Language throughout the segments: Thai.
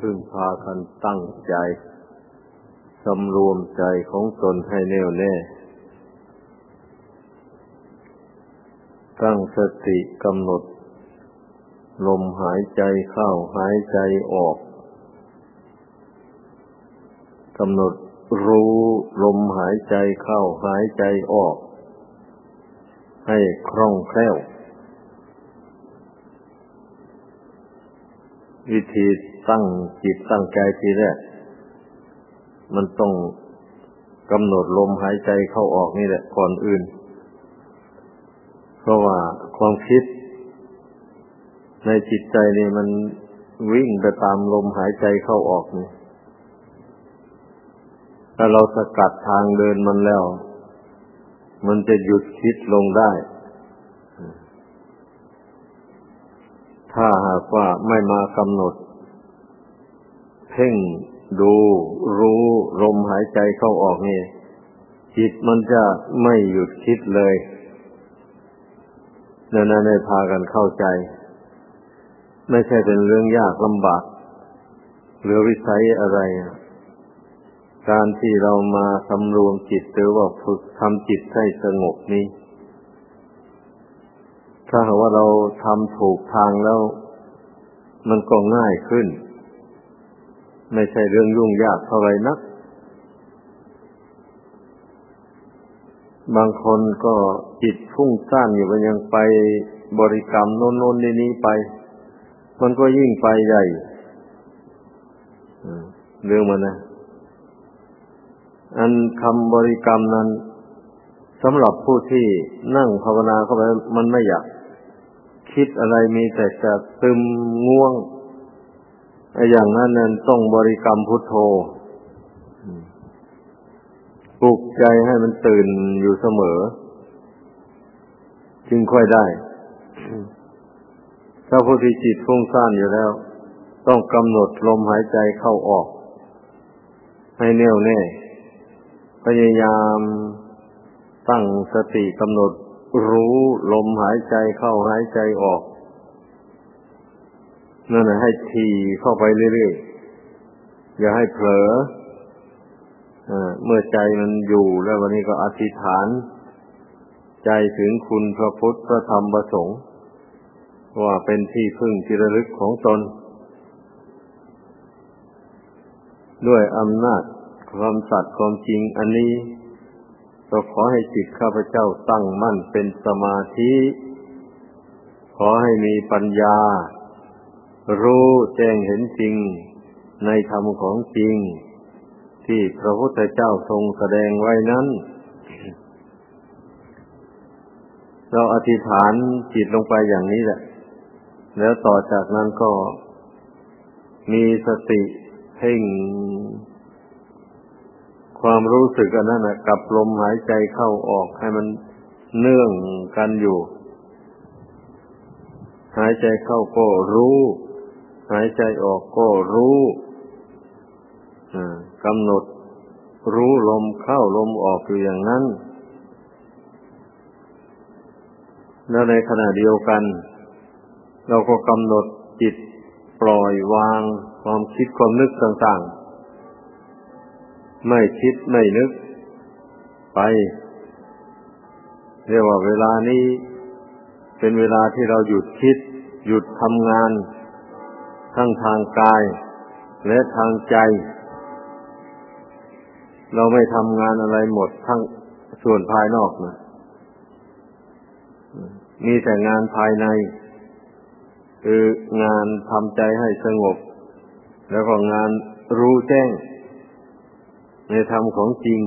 พึ่งพากันตั้งใจสำรวมใจของตนให้แน่วแน่ ตั้งสติกำหนด ลมหายใจเข้าหายใจออกกำหนดรู้ลมหายใจเข้าหายใจออก ให้คล่องแคล่ว วิธี ตั้งจิตตั้งใจทีแรก มันต้องกำหนดลมหายใจเข้าออกนี่แหละก่อนอื่น เพราะว่าความคิด ในจิตใจนี่มันวิ่งไปตามลมหายใจเข้าออกนี่ถ้าเราสกัดทางเดินมันแล้ว มันจะหยุดคิดลงได้ ถ้าหากว่าไม่มากำหนด เพ่งดู รู้ลมหายใจเข้าออกนี่จิตมันจะไม่หยุดคิดเลยนั่นนั่นให้พากันเข้าใจ ไม่ใช่เป็นเรื่องยากลำบากหรือวิสัยอะไร การที่เรามาสำรวมจิตหรือว่าฝึกทำจิตให้สงบนี้ ถ้าหากว่าเราทำถูกทางแล้ว มันก็ง่ายขึ้น ไม่ใช่เรื่องยุ่งยากเท่าไรนัก บางคนก็จิตฟุ้งซ่านอยู่มันยังไปบริกรรมโน้นโน้นนี้นี้ไป มันก็ยิ่งไปใหญ่เรื่องมันนะอันคำบริกรรมนั้นสำหรับผู้ที่นั่งภาวนาเข้าไปมันไม่อยาก คิดอะไรมีแต่จะซึมง่วง อ้อย่างนั้นนั้นต้องบริกรรมพุทโธปลุกใจให้มันตื่นอยู่เสมอ จึงค่อยได้ ถ้าผู้ที่จิตฟุ้งซ่านอยู่แล้ว ต้องกำหนดลมหายใจเข้าออก ให้แน่วแน่ พยายามตั้งสติกำหนดรู้ลมหายใจเข้าหายใจออก นั่นแหละให้ทีเข้าไปเรื่อยๆอย่าให้เผลอเมื่อใจมันอยู่แล้ววันนี้ก็อธิษฐาน ใจถึงคุณพระพุทธพระธรรมพระสงฆ์ว่าเป็นที่พึ่งที่ระลึกของตน ด้วยอำนาจความสัตย์ความจริงอันนี้ก็ขอให้จิตข้าพเจ้าตั้งมั่นเป็นสมาธิ ขอให้มีปัญญา รู้แจ้งเห็นจริงในธรรมของจริง ที่พระพุทธเจ้าทรงแสดงไว้นั้น เราอธิษฐานจิตลงไปอย่างนี้แหละ แล้วต่อจากนั้นก็มีสติเพ่งความรู้สึกอันนั้นนะกับลมหายใจเข้าออกให้มันเนื่องกันอยู่ หายใจเข้าก็รู้ หายใจออกก็รู้กำหนดรู้ลมเข้าลมออกอยู่อย่างนั้น แล้วในขณะเดียวกัน เราก็กำหนดจิตปล่อยวางความคิดความนึกต่างๆ ไม่คิดไม่นึกไปเรียกว่าเวลานี้เป็นเวลาที่เราหยุดคิด หยุดทำงาน ทั้งทางกายและทางใจ เราไม่ทำงานอะไรหมดทั้งส่วนภายนอกนะมีแต่งานภายใน คืองานทำใจให้สงบ แล้วก็งานรู้แจ้ง ในธรรมของจริง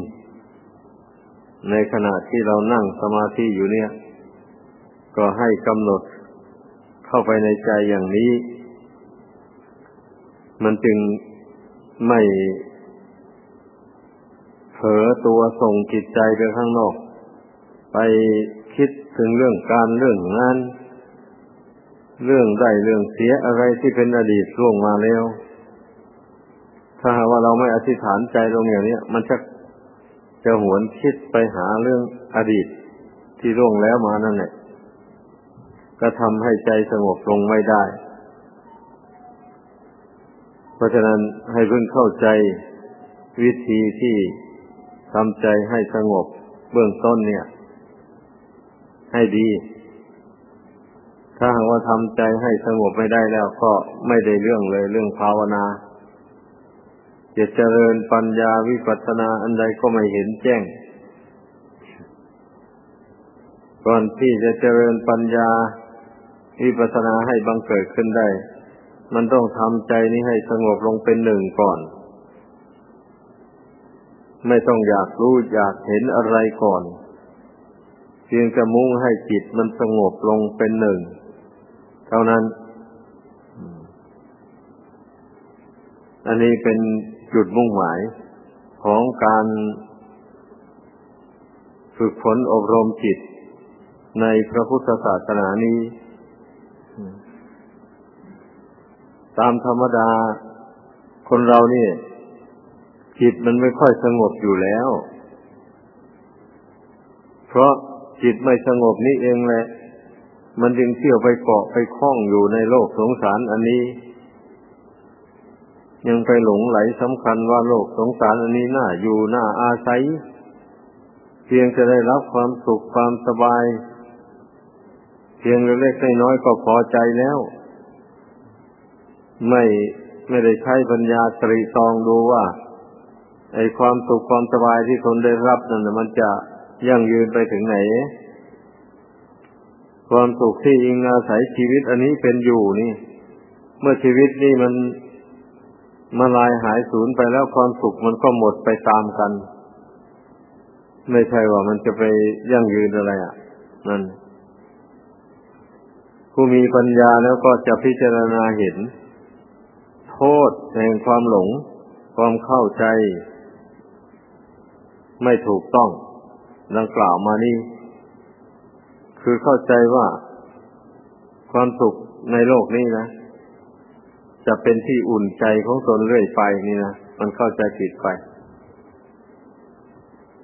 ในขณะที่เรานั่งสมาธิอยู่เนี่ย ก็ให้กำหนดเข้าไปในใจอย่างนี้ มันจึงไม่เผลอตัวส่งจิตใจไปข้างนอก ไปคิดถึงเรื่องการเรื่องงาน เรื่องได้เรื่องเสียอะไรที่เป็นอดีตล่วงมาแล้ว ถ้าหากว่าเราไม่อธิษฐานใจตรงอย่างนี้มันจะจะหวนคิดไปหาเรื่องอดีตที่ร่วงแล้วมานั่นแหละก็ทำให้ใจสงบลงไม่ได้ เพราะฉะนั้นให้เพิ่งเข้าใจวิธีที่ทำใจให้สงบเบื้องต้นเนี่ย ให้ดี ถ้าหากว่าทำใจให้สงบไม่ได้แล้วก็ไม่ได้เรื่องเลยเรื่องภาวนาจะเจริญปัญญาวิปัสสนาอันใดก็ไม่เห็นแจ้ง ก่อนที่จะเจริญปัญญาวิปัสสนาให้บังเกิดขึ้นได้ มันต้องทำใจนี้ให้สงบลงเป็นหนึ่งก่อน ไม่ต้องอยากรู้อยากเห็นอะไรก่อน เพียงจะมุ่งให้จิตมันสงบลงเป็นหนึ่ง เท่านั้น อันนี้เป็นจุดมุ่งหมายของการฝึกฝนอบรมจิตในพระพุทธศาสนานี้ ตามธรรมดา คนเรานี่จิตมันไม่ค่อยสงบอยู่แล้ว เพราะจิตไม่สงบนี่เองแหละ มันจึงเที่ยวไปเกาะไปคล้องอยู่ในโลกสงสารอันนี้ ยังไปหลงไหลสำคัญว่าโลกสงสารอันนี้น่าอยู่น่าอาศัย เพียงจะได้รับความสุขความสบาย เพียงเล็กๆน้อยๆก็พอใจแล้ว ไม่ไม่ได้ใช้ปัญญาตรีตองดูว่า ไอ้ความสุขความสบายที่คนได้รับนั่นมันจะยั่งยืนไปถึงไหน ความสุขที่อิงอาศัยชีวิตอันนี้เป็นอยู่นี่ เมื่อชีวิตนี่มันมาลายหายสูญไปแล้วความสุขมันก็หมดไปตามกัน ไม่ใช่ว่ามันจะไปยั่งยืนอะไรอะนั่นผู้มีปัญญาแล้วก็จะพิจารณาเห็น โทษแห่งความหลง ความเข้าใจ ไม่ถูกต้อง ดังกล่าวมานี่คือเข้าใจว่า ความสุขในโลกนี้นะจะเป็นที่อุ่นใจของตนเรื่อยไปนี่นะมันเข้าใจผิดไป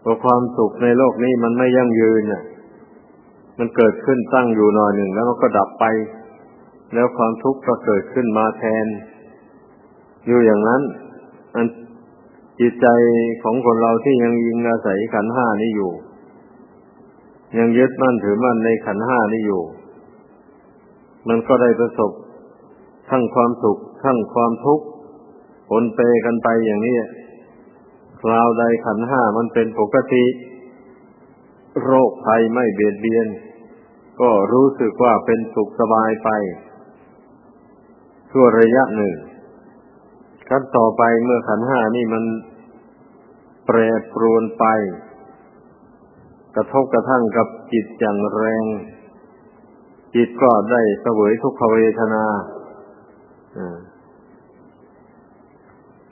เพราะความสุขในโลกนี้มันไม่ยั่งยืนน่ะ มันเกิดขึ้นตั้งอยู่หน่อยหนึ่งแล้วมันก็ดับไป แล้วความทุกข์ก็เกิดขึ้นมาแทน อยู่อย่างนั้นอันจิตใจของคนเราที่ยังยิงอาศัยขันห้านี้อยู่ ยังยึดมั่นถือมั่นในขันห้านี้อยู่ มันก็ได้ประสบทั้งความสุขทั้งความทุกข์ปนเปกันไปอย่างนี้คราวใดขันห้ามันเป็นปกติ โรคภัยไม่เบียดเบียน ก็รู้สึกว่าเป็นสุขสบายไปชั่วระยะหนึ่ง ขั้นต่อไปเมื่อขันห้านี่มันแปรปรวนไป กระทบกระทั่งกับจิตอย่างแรง จิตก็ได้เสวยทุกขเวทนา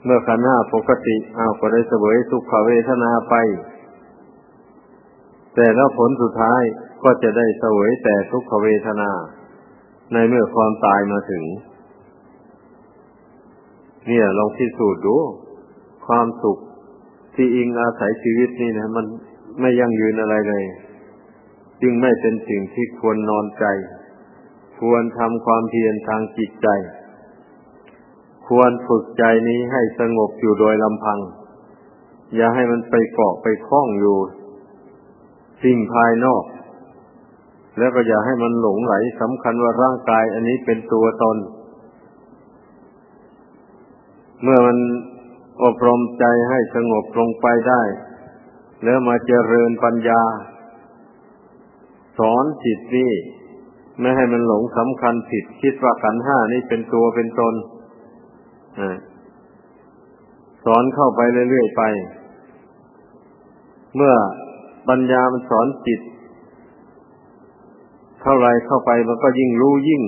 เมื่อขันห้าปกติเอาก็ได้เสวยสุกขเวทนาไป แต่แล้วผลสุดท้ายก็จะได้เสวยแต่ทุกขเวทนา ในเมื่อความตายมาถึง เนี่ยลองพิสูจน์ดู ความสุขที่อิงอาศัยชีวิตนี่นะมันไม่ยั่งยืนอะไรเลย จึงไม่เป็นสิ่งที่ควรนอนใจ ควรทำความเพียรทางจิตใจ ควรฝึกใจนี้ให้สงบอยู่โดยลำพัง อย่าให้มันไปเกาะไปคล้องอยู่ สิ่งภายนอก แล้วก็อย่าให้มันหลงไหลสำคัญว่าร่างกายอันนี้เป็นตัวตน เมื่อมันอบรมใจให้สงบลงไปได้ แล้วมาเจริญปัญญา สอนจิตนี่ไม่ให้มันหลงสำคัญผิดคิดว่าขันห้านี่เป็นตัวเป็นตนสอนเข้าไปเรื่อยๆไป เมื่อปัญญามันสอนจิต เท่าไรเข้าไปมันก็ยิ่งรู้ยิ่ง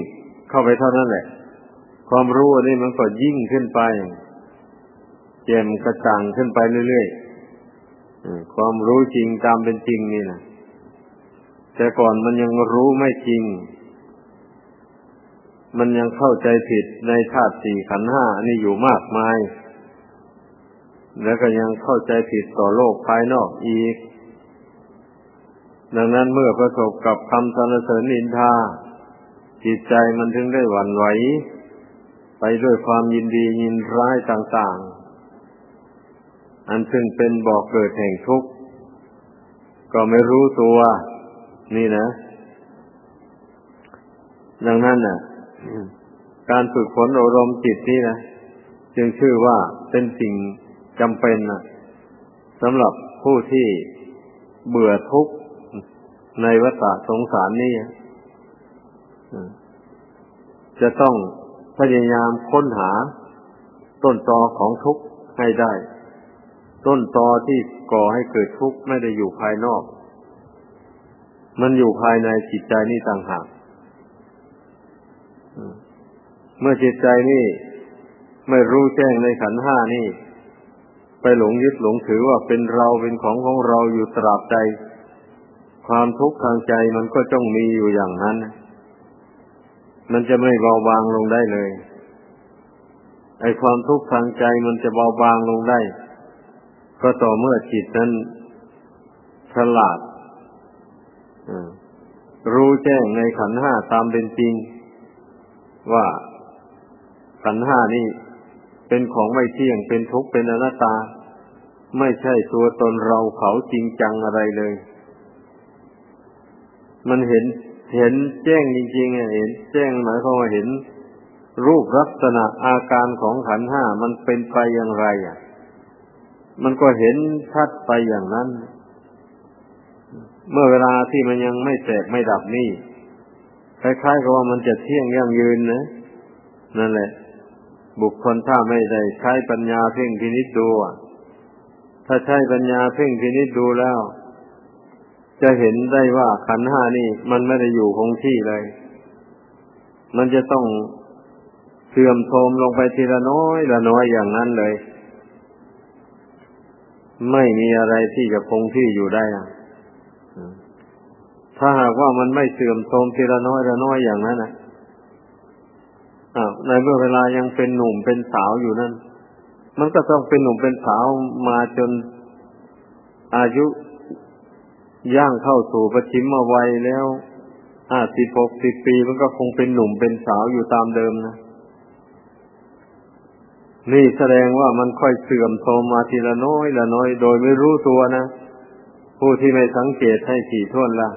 เข้าไปเท่านั้นแหละ ความรู้อันนี้มันก็ยิ่งขึ้นไปแจ่มกระจ่างขึ้นไปเรื่อยๆความรู้จริงตามเป็นจริงนี่นะแต่ก่อนมันยังรู้ไม่จริง มันยังเข้าใจผิดในธาตุสี่ขันห้านี่อยู่มากมาย แล้วก็ยังเข้าใจผิดต่อโลกภายนอกอีก ดังนั้นเมื่อประสบกับคำสรรเสริญนินทา จิตใจมันถึงได้หวั่นไหว ไปด้วยความยินดียินร้ายต่าง ๆ อันซึ่งเป็นบอกเกิดแห่งทุกข์ ก็ไม่รู้ตัว นี่นะ ดังนั้นน่ะ การฝึกฝนอบรมณ์จิตนี่นะจึงชื่อว่าเป็นสิ่งจำเป็นนะสำหรับผู้ที่เบื่อทุกข์ในวัฏสงสารนี่จะต้อง พยายามค้นหา ต้นตอของทุกข์ให้ได้ ต้นตอที่ก่อให้เกิดทุกข์ไม่ได้อยู่ภายนอก มันอยู่ภายในจิตใจนี่ต่างหากเมื่อจิตใจนี่ไม่รู้แจ้งในขันห้านี่ ไปหลงยึดหลงถือว่าเป็นเราเป็นของของเราอยู่ตราบใดความทุกข์ทางใจมันก็จ้องมีอยู่อย่างนั้น มันจะไม่เบาบางลงได้เลย ไอ้ความทุกข์ทางใจมันจะเบาบางลงได้ ก็ต่อเมื่อจิตนั้นฉลาดรู้แจ้งในขันห้าตามเป็นจริง ว่าขันห้านี่เป็นของไม่เที่ยงเป็นทุกข์เป็นอนัตตา ไม่ใช่ตัวตนเราเขาจริงจังอะไรเลย มันเห็น เห็นแจ้งจริงๆเห็นแจ้งหมายความว่าเห็นรูปลักษณะอาการของขันห้ามันเป็นไปอย่างไรอะ มันก็เห็นชัดไปอย่างนั้น เมื่อเวลาที่มันยังไม่แตกไม่ดับนี่คล้ายๆกับว่ามันจะเที่ยงยั่งยืนนะนั่นแหละ บุคคลถ้าไม่ได้ใช้ปัญญาเพ่งพินิจดูถ้าใช้ปัญญาเพ่งพินิจดูแล้ว จะเห็นได้ว่าขันห้านี่มันไม่ได้อยู่คงที่เลย มันจะต้องเสื่อมโทรมลงไปทีละน้อยละน้อยอย่างนั้นเลย ไม่มีอะไรที่จะคงที่อยู่ได้ถ้าหากว่ามันไม่เสื่อมโทรมทีละน้อยละน้อยอย่างนั้นนะในเมื่อเวลายังเป็นหนุ่มเป็นสาวอยู่นั้นมันก็ต้องเป็นหนุ่มเป็นสาวมาจนอายุ ย่างเข้าสู่ปชิมวัยแล้วห้าสิบหกสิบปีมันก็คงเป็นหนุ่มเป็นสาวอยู่ตามเดิมนะ นี่แสดงว่ามันค่อยเสื่อมโทรมมาทีละน้อยละน้อย โดยไม่รู้ตัวนะ ผู้ที่ไม่สังเกตให้ถี่ถ้วนละ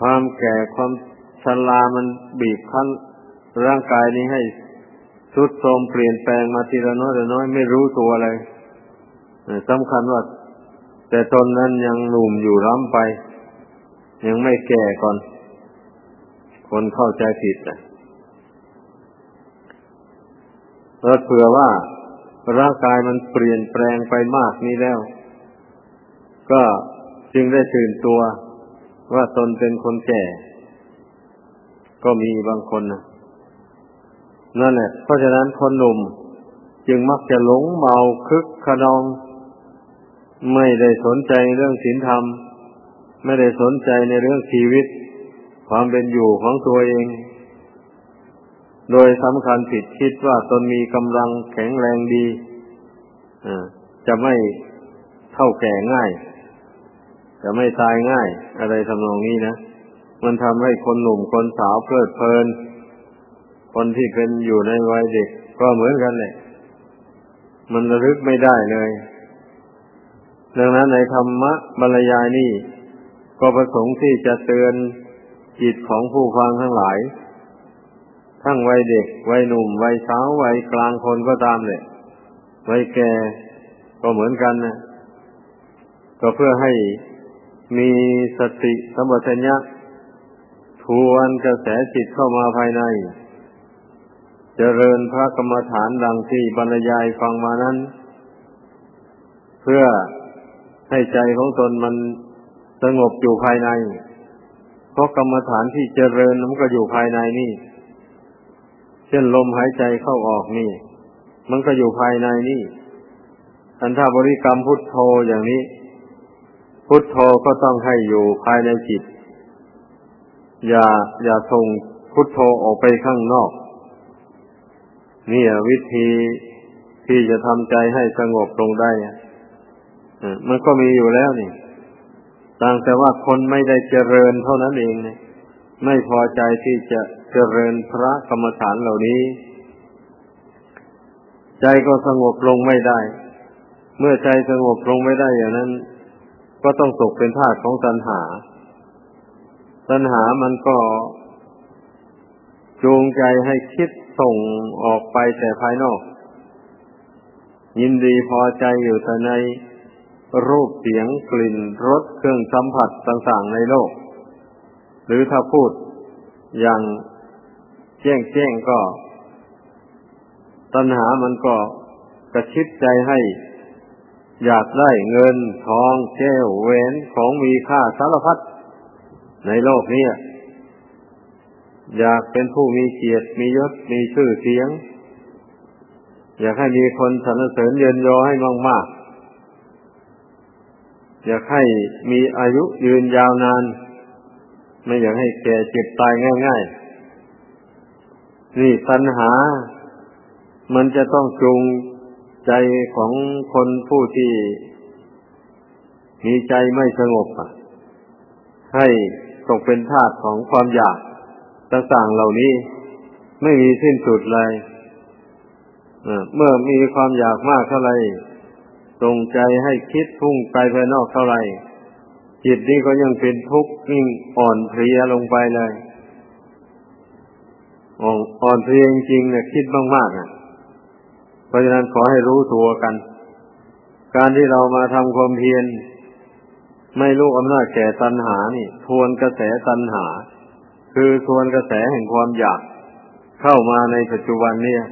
ความแก่ความชรามันบีบคั้น ร่างกายนี้ให้ทุดโทรมเปลี่ยนแปลงมาทีละน้อยละน้อยไม่รู้ตัวเลยสำคัญว่า แต่ตนนั้นยังหนุ่มอยู่ล้ำไป ยังไม่แก่ก่อน คนเข้าใจผิดนะเราเผื่อว่าร่างกายมันเปลี่ยนแปลงไปมากนี้แล้ว ก็จึงได้ตื่นตัวว่าตนเป็นคนแก่ ก็มีบางคนนะนั่นแหละเพราะฉะนั้นคนหนุ่ม จึงมักจะหลงเมาคึกขนอง ไม่ได้สนใจเรื่องศีลธรรม ไม่ได้สนใจในเรื่องชีวิต ความเป็นอยู่ของตัวเอง โดยสำคัญผิดคิดว่าตนมีกำลังแข็งแรงดีจะไม่เท่าแก่ง่าย จะไม่ตายง่าย อะไรทำนองนี้นะ มันทำให้คนหนุ่มคนสาวเพลิดเพลิน คนที่เป็นอยู่ในวัยเด็ก ก็เหมือนกันเลยมันระลึกไม่ได้เลย ดังนั้นในธรรมะบรรยายนี่ก็ประสงค์ที่จะเตือนจิตของผู้ฟังทั้งหลาย ทั้งวัยเด็ก วัยหนุ่ม วัยสาววัยกลางคนก็ตามเลยวัยแก่ก็เหมือนกันนะก็เพื่อให้มีสติสมบัติญะทวนกระแสจิตเข้ามาภายใน เจริญพระกรรมฐานดังที่บรรยายฟังมานั้น เพื่อ ให้ใจของตนมันสงบอยู่ภายใน เพราะกรรมฐานที่เจริญมันก็อยู่ภายในนี่ เช่นลมหายใจเข้าออกนี่ มันก็อยู่ภายในนี่ อันถ้าบริกรรมพุทโธอย่างนี้ พุทโธก็ต้องให้อยู่ภายในจิต อย่าอย่าส่งพุทโธออกไปข้างนอก นี่วิธีที่จะทำใจให้สงบลงได้ มันก็มีอยู่แล้วนี่ต่างแต่ว่าคนไม่ได้เจริญเท่านั้นเองเนี่ยไม่พอใจที่จะเจริญพระกรรมฐานเหล่านี้ ใจก็สงบลงไม่ได้ เมื่อใจสงบลงไม่ได้อย่างนั้น ก็ต้องตกเป็นทาสของตัณหา ตัณหามันก็จูงใจให้คิดส่งออกไปแต่ภายนอก ยินดีพอใจอยู่แต่ใน รูปเสียงกลิ่นรสเครื่องสัมผัสต่างๆในโลก หรือถ้าพูดอย่างแจ้งแจ้งก็ ตัณหามันก็กระชิดใจให้ อยากได้เงินทองแก้วเวนของมีค่าสารพัดในโลกนี้อยากเป็นผู้มีเกียรติมียศมีชื่อเสียง อยากให้มีคนสรรเสริญเยินยอให้มากๆ อยากให้มีอายุยืนยาวนาน ไม่อยากให้แก่เจ็บตายง่าย ๆ นี่ตัณหา มันจะต้องจูงใจของคนผู้ที่ มีใจไม่สงบให้ตกเป็นทาสของความอยากต่างๆเหล่านี้ ไม่มีสิ้นสุดเลยเมื่อมีความอยากมากเท่าไหร่ ตรงใจให้คิดพุ่งไปภายนอกเท่าไรจิตนี้ก็ยังเป็นทุกข์ยิ่งอ่อนเพลียลงไปเลยอ่อนเพลียจริงๆเนี่ยคิดมากๆอะ เพราะฉะนั้นขอให้รู้ตัวกัน การที่เรามาทำความเพียรไม่รู้อำนาจแก่ตัณหานี่ ทวนกระแสตัณหา คือทวนกระแสแห่งความอยาก เข้ามาในปัจจุบันเนี่ย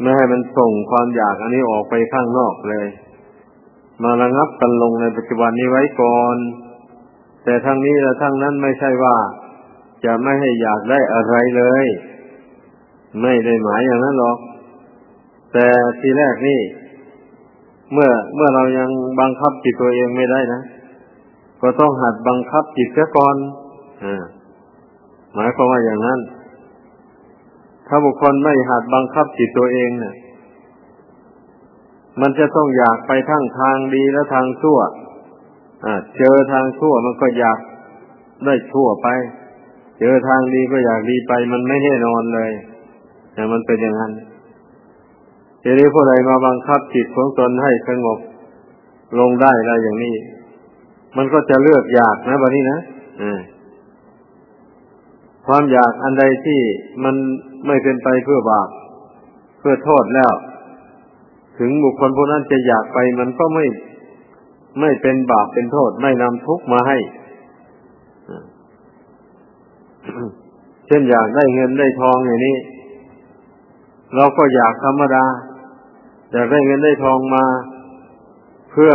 ไม่ให้มันส่งความอยากอันนี้ออกไปข้างนอกเลย มาระงับกันลงในปัจจุบันนี้ไว้ก่อน แต่ทั้งนี้และทั้งนั้นไม่ใช่ว่า จะไม่ให้อยากได้อะไรเลย ไม่ได้หมายอย่างนั้นหรอก แต่ทีแรกนี่ เมื่อเมื่อเรายังบังคับจิตตัวเองไม่ได้นะก็ต้องหัดบังคับจิตเสียก่อนหมายความว่าอย่างนั้น ถ้าบุคคลไม่หัดบังคับจิตตัวเองเนี่ย มันจะต้องอยากไปทั้งทางดีและทางชั่วเจอทางชั่วมันก็อยากได้ชั่วไป เจอทางดีก็อยากดีไป มันไม่แน่นอนเลยแต่มันเป็นอย่างนั้นทีนี้ผู้ใดมาบังคับจิตของตนให้สงบลงได้แล้วอย่างนี้ มันก็จะเลือกอยากนะบัดนี้นะอืม ความอยากอันใดที่มันไม่เป็นไปเพื่อบาปเพื่อโทษแล้ว ถึงบุคคลผู้นั้นจะอยากไปมันก็ไม่ไม่เป็นบาปเป็นโทษ ไม่นำทุกข์มาให้ เช่นอยากได้เงินได้ทองอย่างนี้ เราก็อยากธรรมดา อยากได้เงินได้ทองมา เพื่อ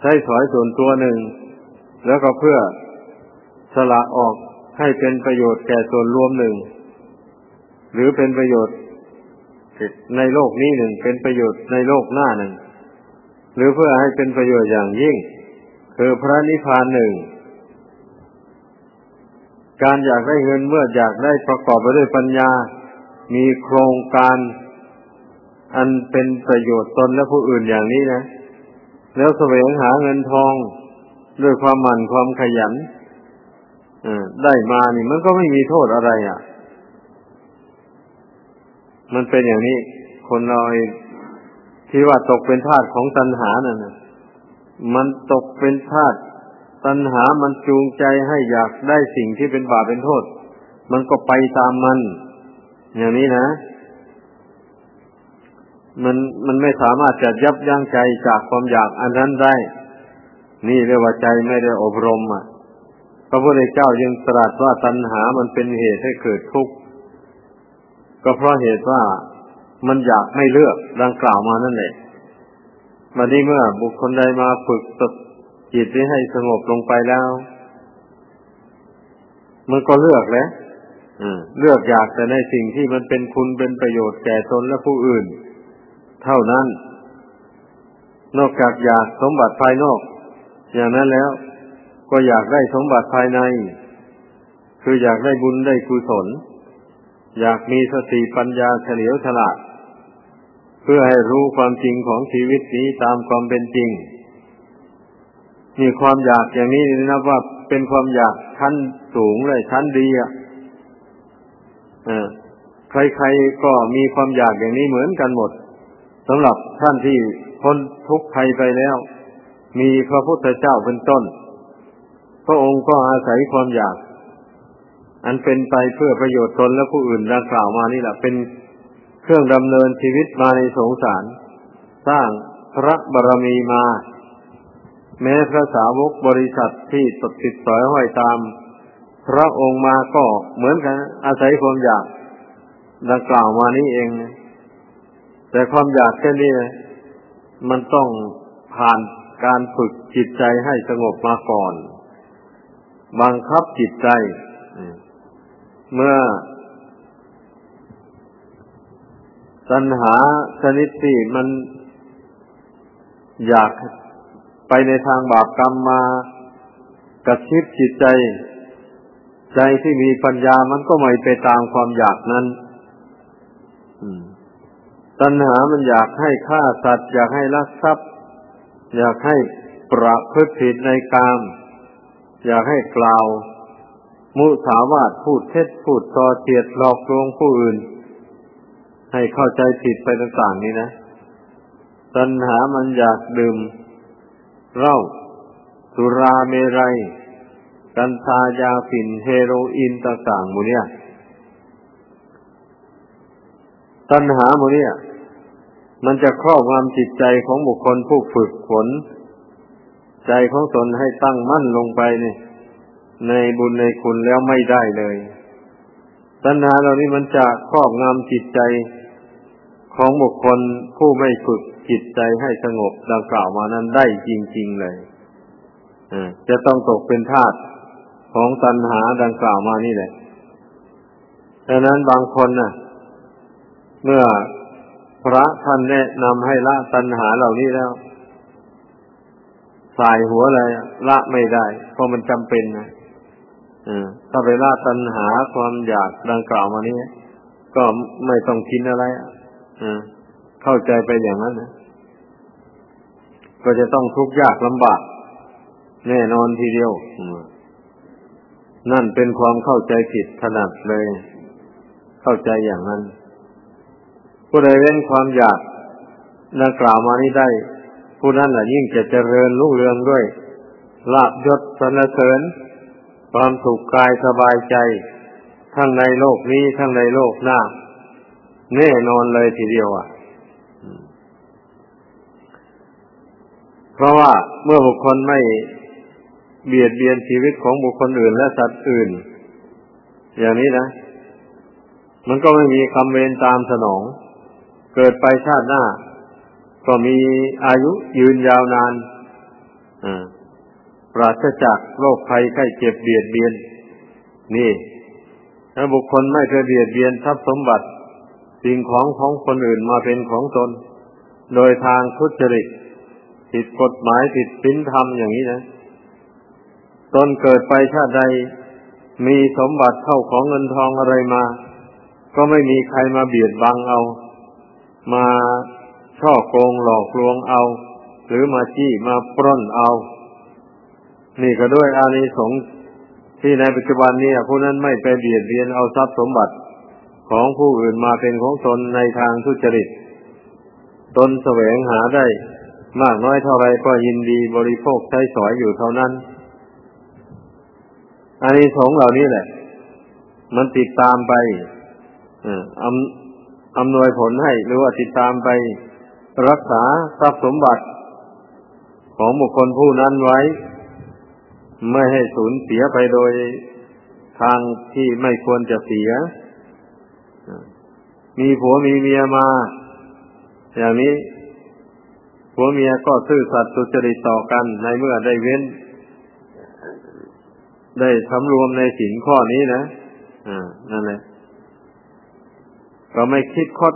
ใช้สอยส่วนตัวหนึ่ง แล้วก็เพื่อสละออก ให้เป็นประโยชน์แก่ส่วนรวมหนึ่ง หรือเป็นประโยชน์ในโลกนี้หนึ่ง เป็นประโยชน์ในโลกหน้าหนึ่ง หรือเพื่อให้เป็นประโยชน์อย่างยิ่ง คือพระนิพพานหนึ่ง การอยากได้เงินเมื่ออยากได้ประกอบไปด้วยปัญญา มีโครงการอันเป็นประโยชน์ตนและผู้อื่นอย่างนี้นะ แล้วแสวงหาเงินทอง ด้วยความหมั่นความขยัน ได้มานี่มันก็ไม่มีโทษอะไรอะ มันเป็นอย่างนี้ คนเราที่ว่าตกเป็นทาสของตัณหานั่นมันตกเป็นทาสตัณหามันจูงใจให้อยากได้สิ่งที่เป็นบาปเป็นโทษ มันก็ไปตามมัน อย่างนี้นะ มันมันไม่สามารถจะยับยั้งใจจากความอยากอันนั้นได้ นี่เรียกว่าใจไม่ได้อบรมอะ พระพุทธเจ้ายังตรัสว่าตัณหามันเป็นเหตุให้เกิดทุกข์ก็เพราะเหตุว่ามันอยากไม่เลือกดังกล่าวมานั่นแหละมาดีเมื่อบุคคลใดมาฝึกตจิตให้สงบลงไปแล้ว มันก็เลือกแล้วเลือกอยากแต่ในสิ่งที่มันเป็นคุณเป็นประโยชน์แก่ตนและผู้อื่น เท่านั้น นอกจากอยากสมบัติภายนอก อย่างนั้นแล้ว ก็อยากได้สมบัติภายใน คืออยากได้บุญได้กุศล อยากมีสติปัญญาเฉลียวฉลาด เพื่อให้รู้ความจริงของชีวิตนี้ตามความเป็นจริง มีความอยากอย่างนี้นับว่าเป็นความอยากชั้นสูงเลยชั้นดีอะใครๆก็มีความอยากอย่างนี้เหมือนกันหมดสำหรับท่านที่พ้นทุกข์ภัยไปแล้ว มีพระพุทธเจ้าเป็นต้น พระองค์ก็อาศัยความอยาก อันเป็นไปเพื่อประโยชน์ตนและผู้อื่นดังกล่าวมานี่แหละเป็นเครื่องดำเนินชีวิตมาในสงสาร สร้างพระบารมีมา แม้พระสาวกบริษัทที่ตดติดสอยห้อยตาม พระองค์มาก็เหมือนกัน อาศัยความอยากดังกล่าวมานี้เอง แต่ความอยากแค่นี้มันต้องผ่านการฝึกจิตใจให้สงบมาก่อน บังคับจิตใจ เมื่อตัณหาชนิดที่มันอยากไปในทางบาปกรรมมากระชิบจิตใจ ใจที่มีปัญญามันก็ไม่ไปตามความอยากนั้นตัณหามันอยากให้ฆ่าสัตว์ อยากให้ลักทรัพย์ อยากให้ประพฤติผิดในกาม อยากให้กล่าว มุสาวาทพูดเท็จพูดซอเทียดหลอกลวงผู้อื่น ให้เข้าใจผิดไปต่างๆนี้นะตัณหามันอยากดื่มเหล้าสุราเมรัย กัญชายาฝิ่นเฮโรอีนต่างๆหมดเนี่ย ตัณหาโมเนี่ย มันจะครอบงำจิตใจของบุคคลผู้ฝึกฝน ใจของตนให้ตั้งมั่นลงไปนี่ในบุญในคุณแล้วไม่ได้เลย ตัณหาเหล่านี้มันจะครอบงำจิตใจของบุคคลผู้ไม่ฝึกจิตใจให้สงบดังกล่าวมานั้นได้จริง ๆเลยจะต้องตกเป็นทาสของตัณหาดังกล่าวมานี่แหละดังนั้นบางคนน่ะ เมื่อพระท่านแนะนำให้ละตัณหาเหล่านี้แล้ว สายหัวเลยละไม่ได้ เพราะมันจำเป็นนะถ้าไปละตัณหาความอยากดังกล่าวมานี้ก็ไม่ต้องกินอะไรเข้าใจไปอย่างนั้นนะก็จะต้องทุกข์ยากลำบาก แน่นอนทีเดียวนั่นเป็นความเข้าใจผิดถนัดเลย เข้าใจอย่างนั้นผู้ใดเว้นความอยากดังกล่าวมานี้ได้ ผู้นั้นแหละยิ่งจะเจริญรุ่งเรืองด้วยลาบยศสนเสริญ ความสุขกายสบายใจ ทั้งในโลกนี้ทั้งในโลกหน้า แน่นอนเลยทีเดียวอะ เพราะว่าเมื่อบุคคลไม่เบียดเบียนชีวิตของบุคคลอื่นและสัตว์อื่น อย่างนี้นะ มันก็ไม่มีคำเวรตามสนอง เกิดไปชาติหน้า ก็มีอายุยืนยาวนานปราศจากโรคภัยไข้เจ็บเบียดเบียน นี่ถ้าบุคคลไม่เคยเบียดเบียนทรัพย์สมบัติ สิ่งของของคนอื่นมาเป็นของตน โดยทางทุจริตผิดกฎหมายผิดศีลธรรมอย่างนี้นะตนเกิดไปชาติใด มีสมบัติเข้าของเงินทองอะไรมา ก็ไม่มีใครมาเบียดบังเอา มา ช่อโกงหลอกลวงเอา หรือมาจี้มาปล้นเอา นี่ก็ด้วยอานิสงส์ที่ในปัจจุบันนี้ผู้นั้นไม่ไปเบียดเบียนเอาทรัพย์สมบัติของผู้อื่นมาเป็นของตนในทางทุจริต ตนแสวงหาได้มากน้อยเท่าไรก็ยินดีบริโภคใช้สอยอยู่เท่านั้น อานิสงส์เหล่านี้แหละ มันติดตามไปออำนวยผลให้หรือว่าติดตามไป รักษาทรัพย์สมบัติของบุคคลผู้นั้นไว้ ไม่ให้สูญเสียไปโดยทางที่ไม่ควรจะเสีย มีผัวมีเมียมา อย่างนี้ผัวเมียก็ซื่อสัตย์สุจริตต่อกันในเมื่อได้เว้น ได้สำรวมในสินข้อนี้นะอ่านั่นแหละก็ไม่คิดคด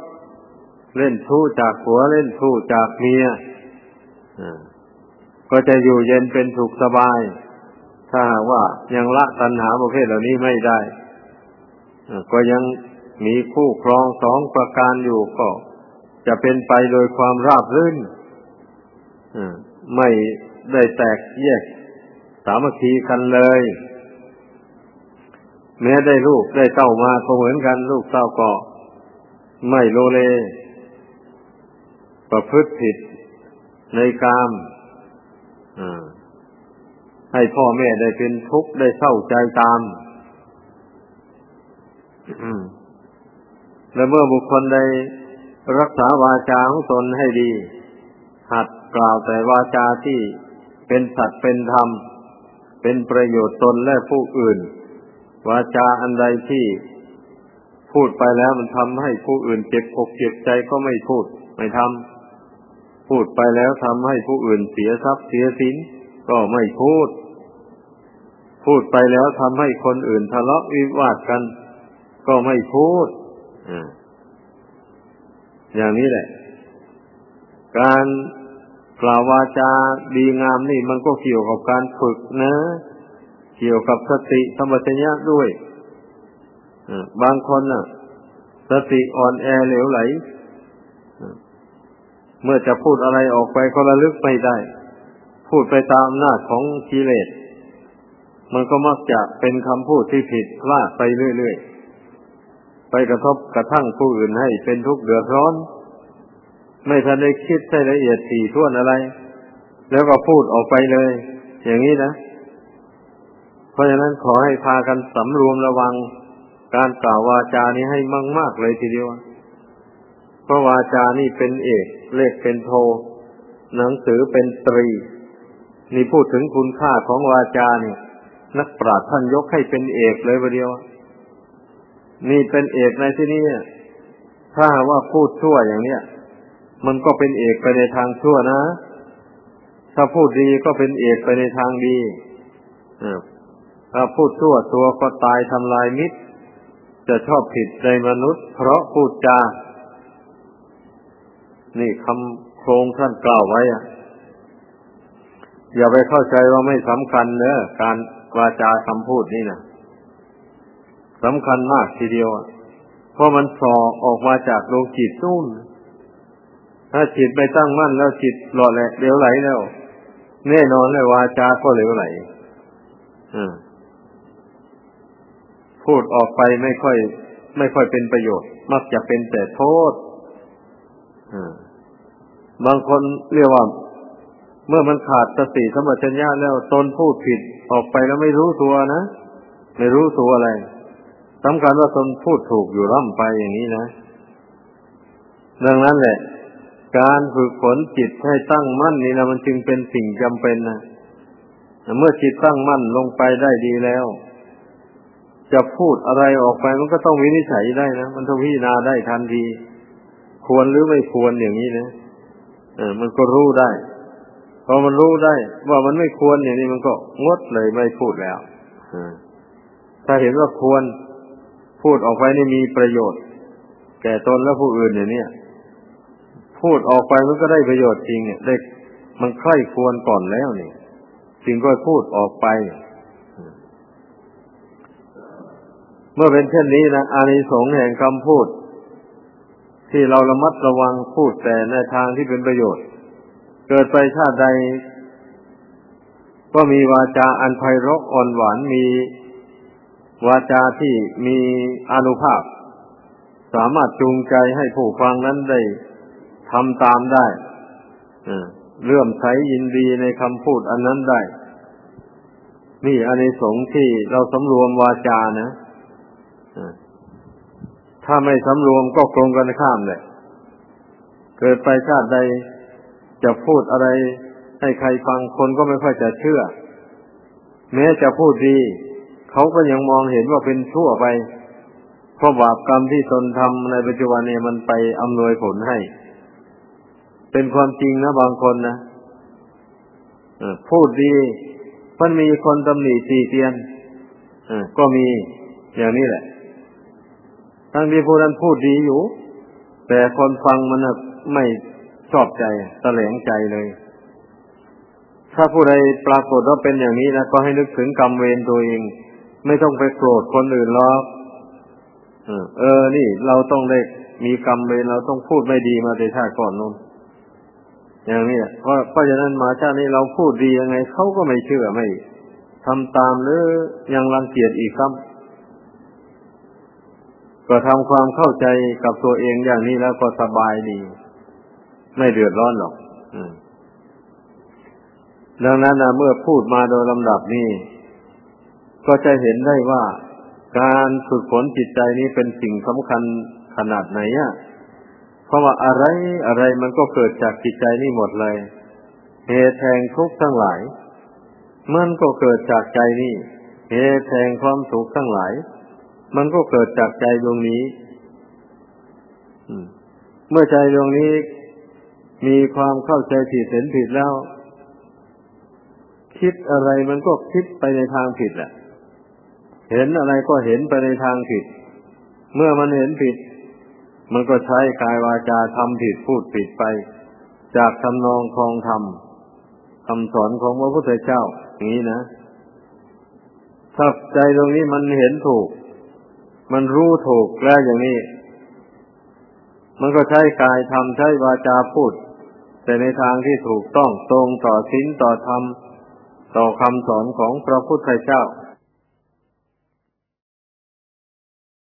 เล่นทู่จากหัวเล่นทู่จากเมียก็จะอยู่เย็นเป็นสุขสบาย ถ้าว่ายังละตัณหาประเภทเหล่านี้ไม่ได้ก็ยังมีคู่ครองสองประการอยู่ก็จะเป็นไปโดยความราบรื่นไม่ได้แตกแยกสามัคคีกันเลย แม้ได้ลูกได้เต้ามาก็เหมือนกันลูกเต้าก็ไม่โลเล ประพฤติผิดในกามให้พ่อแม่ได้เป็นทุกข์ได้เศร้าใจตาม และเมื่อบุคคลใดรักษาวาจาของตนให้ดี หัดกล่าวแต่วาจาที่เป็นสัตว์เป็นธรรม เป็นประโยชน์ตนและผู้อื่น วาจาอันใดที่พูดไปแล้วมันทำให้ผู้อื่นเจ็บอกเจ็บใจก็ไม่พูด ไม่ทำ พูดไปแล้วทำให้ผู้อื่นเสียทรัพย์เสียสินก็ไม่พูด พูดไปแล้วทำให้คนอื่นทะเลาะวิวาทกัน ก็ไม่พูดอย่างนี้แหละ การกล่าววาจาดีงามนี่มันก็เกี่ยวกับการฝึกนะ เกี่ยวกับสติสมัชัญญะด้วยบางคนน่ะ สติอ่อนแอเหลวไหล เมื่อจะพูดอะไรออกไปก็ระลึกไม่ได้ พูดไปตามอำนาจของกิเลส มันก็มักจะเป็นคำพูดที่ผิดพลาดไปเรื่อยๆ ไปกระทบกระทั่งผู้อื่นให้เป็นทุกข์เดือดร้อน ไม่ทันได้คิดใช้ละเอียดถี่ถ้วนอะไร แล้วก็พูดออกไปเลย อย่างนี้นะ เพราะฉะนั้นขอให้พากันสำรวมระวังการกล่าววาจานี้ให้มั่งมากเลยทีเดียว พราะวาจานี่เป็นเอกเลขเป็นโท หนังสือเป็นตรี นี่พูดถึงคุณค่าของวาจานี่นักปราชญ์ท่านยกให้เป็นเอกเลยประเดียว นี่เป็นเอกในที่นี้ถ้าว่าพูดชั่วอย่างเนี้ยมันก็เป็นเอกไปในทางชั่วนะ ถ้าพูดดีก็เป็นเอกไปในทางดีถ้าพูดชั่วตัวก็ตายทำลายมิตร จะชอบผิดในมนุษย์ เพราะพูดจา นี่คำโครงท่านกล่าวไว้อะอย่าไปเข้าใจว่าไม่สำคัญเนอะการวาจาคำพูดนี่นะสำคัญมากทีเดียวเพราะมันสอออกมาจากดวงจิตนู่น ถ้าจิตไปตั้งมั่นแล้วจิตหล่อแหละเดี๋ยวไหลแล้วแน่นอนเลยวาจาก็เหลวไหลพูดออกไปไม่ค่อย ไม่ค่อยเป็นประโยชน์ มักจะเป็นแต่โทษ บางคนเรียกว่า เมื่อมันขาดสติสมัชัญญาแล้วตนพูดผิดออกไปแล้วไม่รู้ตัวนะ ไม่รู้ตัวอะไรสำคัญว่าตนพูดถูกอยู่ร่ำไปอย่างนี้นะ ดังนั้นแหละ การฝึกฝนจิตให้ตั้งมั่นนี่นะมันจึงเป็นสิ่งจำเป็นนะเมื่อจิตตั้งมั่นลงไปได้ดีแล้ว จะพูดอะไรออกไปมันก็ต้องวินิจฉัยได้นะ มันต้องพิจารณาได้ทันที ควรหรือไม่ควรอย่างนี้นะเออมันก็รู้ได้พอมันรู้ได้ ว่ามันไม่ควรอย่างนี้มันก็งดเลยไม่พูดแล้วถ้าเห็นว่าควรพูดออกไปนี่มีประโยชน์ แก่ตนและผู้อื่นอย่างนี้พูดออกไปมันก็ได้ประโยชน์จริงเนี่ยได้มันใคร่ควรก่อนแล้วนี่จึงก็พูดออกไป เมื่อเป็นเช่นนี้นะอานิสงส์แห่งคำพูด ที่เราระมัดระวังพูดแต่ในทางที่เป็นประโยชน์ เกิดไปชาติใด ก็มีวาจาอันไพเราะอ่อนหวานมีวาจาที่มีอนุภาพ สามารถจูงใจให้ผู้ฟังนั้นได้ทำตามได้เลื่อมใสยินดีในคำพูดอันนั้นได้ นี่อานิสงที่เราสำรวมวาจานะ ถ้าไม่สำรวมก็ตรงกันข้ามเลยเกิดไปชาติใดจะพูดอะไรให้ใครฟังคนก็ไม่ค่อยจะเชื่อ แม้จะพูดดี เขาก็ยังมองเห็นว่าเป็นชั่วไป เพราะบาปกรรมที่ตนทำในปัจจุบันเนี่ยมันไปอำนวยผลให้ เป็นความจริงนะบางคนนะพูดดี มันมีคนตำหนิตีเตียนก็มีอย่างนี้แหละ ทั้งที่ผู้นั้นพูดดีอยู่ แต่คนฟังมันไม่ชอบใจแสลงใจเลย ถ้าผู้ใดปรากฏว่าเป็นอย่างนี้นะก็ให้นึกถึงกรรมเวรตัวเอง ไม่ต้องไปโกรธคนอื่นหรอกเออ นี่เราต้องได้มีกรรมเวรเราต้องพูดไม่ดีมาในชาติก่อนนู้นอย่างนี้เพราะเพราะฉะนั้นมาชาตินี้เราพูดดียังไงเขาก็ไม่เชื่อไม่ทำตามหรือยังรังเกียจอีกครับ ก็ทำความเข้าใจกับตัวเองอย่างนี้แล้วก็สบายดี ไม่เดือดร้อนหรอกดังนั้นนะเมื่อพูดมาโดยลำดับนี้ ก็จะเห็นได้ว่าการฝึกฝนจิตใจนี้เป็นสิ่งสำคัญขนาดไหนอะเพราะว่าอะไรอะไรมันก็เกิดจากจิตใจนี่หมดเลย เหตุแห่งทุกข์ทั้งหลาย มันก็เกิดจากใจนี่เหตุแห่งความสุขทั้งหลาย มันก็เกิดจากใจดวงนี้เมื่อใจดวงนี้มีความเข้าใจผิดเห็นผิดแล้ว คิดอะไรมันก็คิดไปในทางผิดแหละเห็นอะไรก็เห็นไปในทางผิด เมื่อมันเห็นผิด มันก็ใช้กายวาจาทำผิดพูดผิดไป จากทำนองคลองธรรมคำสอนของพระพุทธเจ้าอย่างนี้นะถ้าใจตรงนี้มันเห็นถูก มันรู้ถูกแล้วอย่างนี้ มันก็ใช้กายทำใช้วาจาพูด แต่ในทางที่ถูกต้องตรงต่อศีลต่อธรรมต่อคำสอนของพระพุทธเจ้า